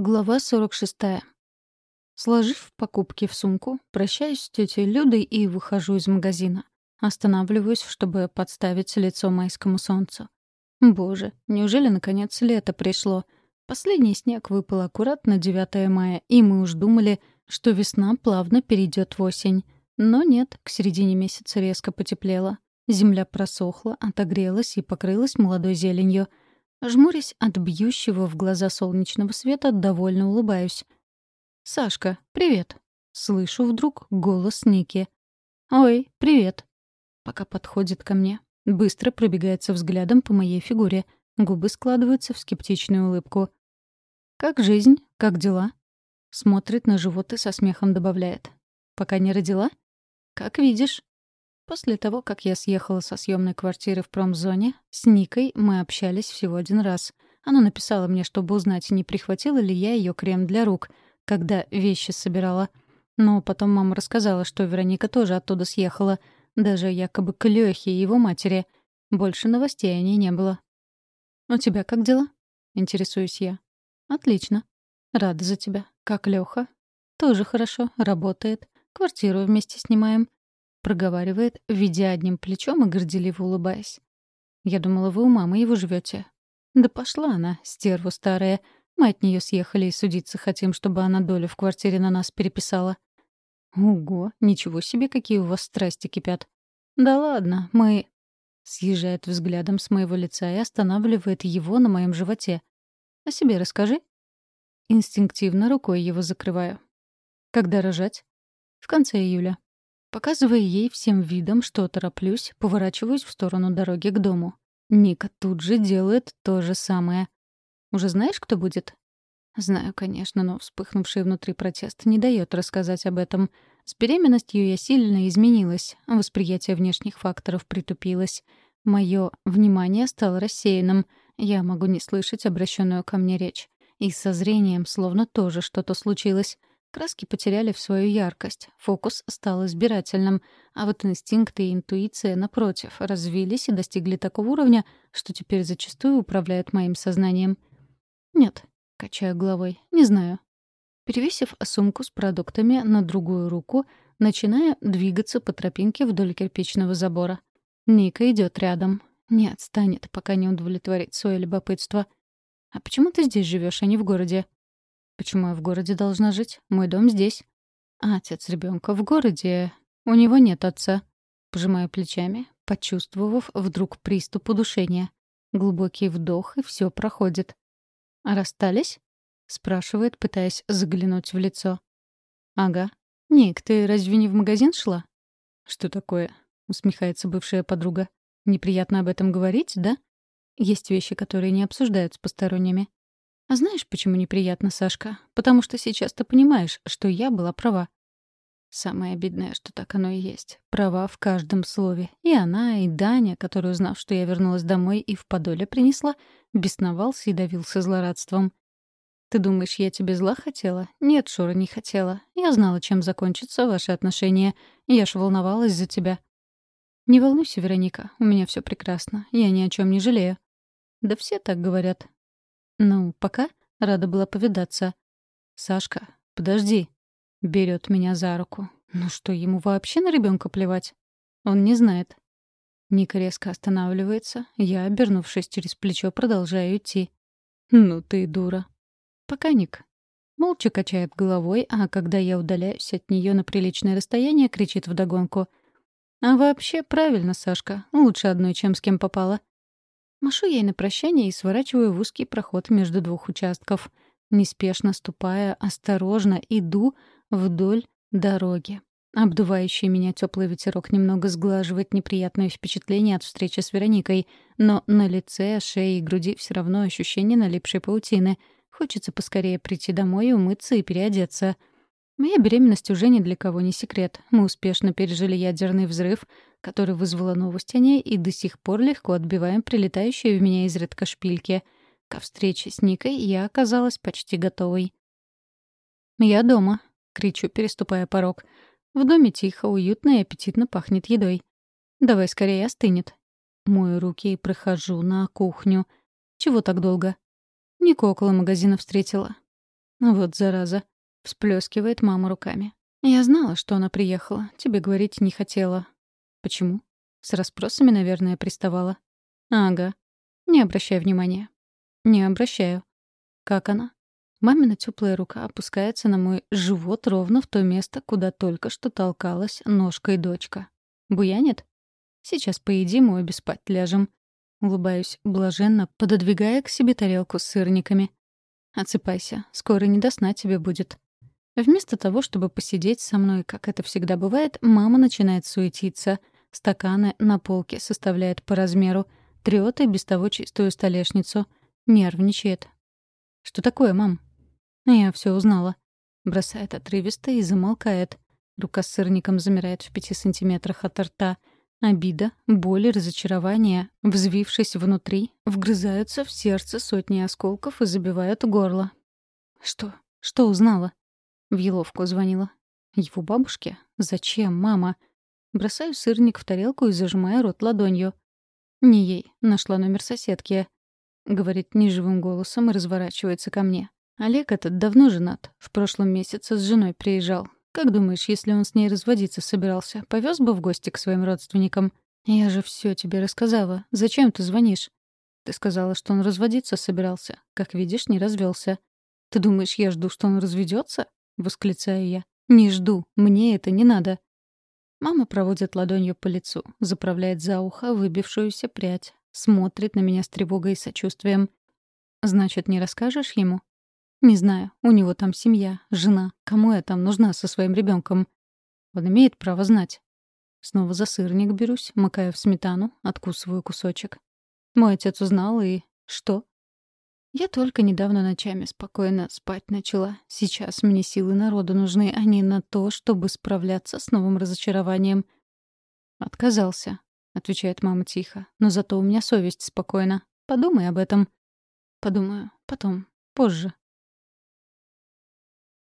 Глава 46. Сложив покупки в сумку, прощаюсь с тетей Людой и выхожу из магазина. Останавливаюсь, чтобы подставить лицо майскому солнцу. Боже, неужели наконец лето пришло? Последний снег выпал аккуратно 9 мая, и мы уж думали, что весна плавно перейдет в осень. Но нет, к середине месяца резко потеплело. Земля просохла, отогрелась и покрылась молодой зеленью — Жмурясь от бьющего в глаза солнечного света, довольно улыбаюсь. «Сашка, привет!» Слышу вдруг голос Ники. «Ой, привет!» Пока подходит ко мне. Быстро пробегается взглядом по моей фигуре. Губы складываются в скептичную улыбку. «Как жизнь? Как дела?» Смотрит на живот и со смехом добавляет. «Пока не родила?» «Как видишь». После того, как я съехала со съемной квартиры в промзоне, с Никой мы общались всего один раз. Она написала мне, чтобы узнать, не прихватила ли я ее крем для рук, когда вещи собирала. Но потом мама рассказала, что Вероника тоже оттуда съехала, даже якобы к Лёхе и его матери. Больше новостей о ней не было. «У тебя как дела?» — интересуюсь я. «Отлично. Рада за тебя. Как Лёха?» «Тоже хорошо. Работает. Квартиру вместе снимаем проговаривает, ведя одним плечом и горделиво улыбаясь. «Я думала, вы у мамы его живете. «Да пошла она, стерва старая. Мы от нее съехали и судиться хотим, чтобы она долю в квартире на нас переписала». «Ого, ничего себе, какие у вас страсти кипят!» «Да ладно, мы...» Съезжает взглядом с моего лица и останавливает его на моем животе. «О себе расскажи». Инстинктивно рукой его закрываю. «Когда рожать?» «В конце июля». Показывая ей всем видом, что тороплюсь, поворачиваюсь в сторону дороги к дому. Ника тут же делает то же самое. «Уже знаешь, кто будет?» Знаю, конечно, но вспыхнувший внутри протест не дает рассказать об этом. С беременностью я сильно изменилась, восприятие внешних факторов притупилось. Мое внимание стало рассеянным. Я могу не слышать обращенную ко мне речь. И со зрением словно тоже что-то случилось. Краски потеряли в свою яркость, фокус стал избирательным, а вот инстинкты и интуиция, напротив, развились и достигли такого уровня, что теперь зачастую управляют моим сознанием. «Нет», — качаю головой, — «не знаю». Перевесив сумку с продуктами на другую руку, начинаю двигаться по тропинке вдоль кирпичного забора. Ника идет рядом. Не отстанет, пока не удовлетворит свое любопытство. «А почему ты здесь живешь, а не в городе?» Почему я в городе должна жить? Мой дом здесь. А отец ребенка в городе. У него нет отца. Пожимаю плечами, почувствовав вдруг приступ удушения. Глубокий вдох, и все проходит. «А расстались?» — спрашивает, пытаясь заглянуть в лицо. «Ага. Ник, ты разве не в магазин шла?» «Что такое?» — усмехается бывшая подруга. «Неприятно об этом говорить, да?» «Есть вещи, которые не обсуждают с посторонними. А знаешь, почему неприятно, Сашка? Потому что сейчас ты понимаешь, что я была права. Самое обидное, что так оно и есть. Права в каждом слове. И она, и Даня, который, узнав, что я вернулась домой и в подоле принесла, бесновался и давился злорадством. «Ты думаешь, я тебе зла хотела?» «Нет, Шура, не хотела. Я знала, чем закончатся ваши отношения. Я ж волновалась за тебя». «Не волнуйся, Вероника, у меня все прекрасно. Я ни о чем не жалею». «Да все так говорят. «Ну, пока. Рада была повидаться». «Сашка, подожди». Берет меня за руку. Ну что, ему вообще на ребенка плевать? Он не знает. Ника резко останавливается. Я, обернувшись через плечо, продолжаю идти. «Ну ты дура». «Пока, Ник». Молча качает головой, а когда я удаляюсь от нее на приличное расстояние, кричит вдогонку. «А вообще правильно, Сашка. Лучше одной, чем с кем попала. Машу ей на прощание и сворачиваю в узкий проход между двух участков. Неспешно ступая, осторожно иду вдоль дороги. Обдувающий меня теплый ветерок немного сглаживает неприятное впечатление от встречи с Вероникой, но на лице, шее и груди все равно ощущение налипшей паутины. Хочется поскорее прийти домой, умыться и переодеться — Моя беременность уже ни для кого не секрет. Мы успешно пережили ядерный взрыв, который вызвала новость о ней, и до сих пор легко отбиваем прилетающие в меня изредка шпильки. Ко встрече с Никой я оказалась почти готовой. «Я дома», — кричу, переступая порог. В доме тихо, уютно и аппетитно пахнет едой. «Давай скорее остынет». Мою руки и прохожу на кухню. «Чего так долго?» Нику около магазина встретила. Вот зараза. Всплескивает мама руками. Я знала, что она приехала. Тебе говорить не хотела. Почему? С расспросами, наверное, приставала. Ага. Не обращай внимания. Не обращаю. Как она? Мамина теплая рука опускается на мой живот ровно в то место, куда только что толкалась ножкой дочка. Буянит? Сейчас поедим обе спать ляжем. Улыбаюсь блаженно, пододвигая к себе тарелку с сырниками. Отсыпайся, скоро не до сна тебе будет. Вместо того, чтобы посидеть со мной, как это всегда бывает, мама начинает суетиться. Стаканы на полке составляет по размеру, трёт и без того чистую столешницу. Нервничает. «Что такое, мам?» Я все узнала. Бросает отрывисто и замолкает. Рука с сырником замирает в пяти сантиметрах от рта. Обида, боль и разочарование, взвившись внутри, вгрызаются в сердце сотни осколков и забивают горло. «Что? Что узнала?» В Еловку звонила. «Его бабушке? Зачем, мама?» Бросаю сырник в тарелку и зажимаю рот ладонью. «Не ей. Нашла номер соседки», — говорит неживым голосом и разворачивается ко мне. Олег этот давно женат. В прошлом месяце с женой приезжал. Как думаешь, если он с ней разводиться собирался, повез бы в гости к своим родственникам? Я же все тебе рассказала. Зачем ты звонишь? Ты сказала, что он разводиться собирался. Как видишь, не развелся. Ты думаешь, я жду, что он разведется? восклицаю я. Не жду. Мне это не надо. Мама проводит ладонью по лицу, заправляет за ухо выбившуюся прядь, смотрит на меня с тревогой и сочувствием. Значит, не расскажешь ему? Не знаю, у него там семья, жена. Кому я там нужна со своим ребенком? Он имеет право знать. Снова за сырник берусь, макаю в сметану, откусываю кусочек. Мой отец узнал, и... что? Я только недавно ночами спокойно спать начала. Сейчас мне силы народа нужны, а не на то, чтобы справляться с новым разочарованием. «Отказался», — отвечает мама тихо. «Но зато у меня совесть спокойна. Подумай об этом». «Подумаю. Потом. Позже.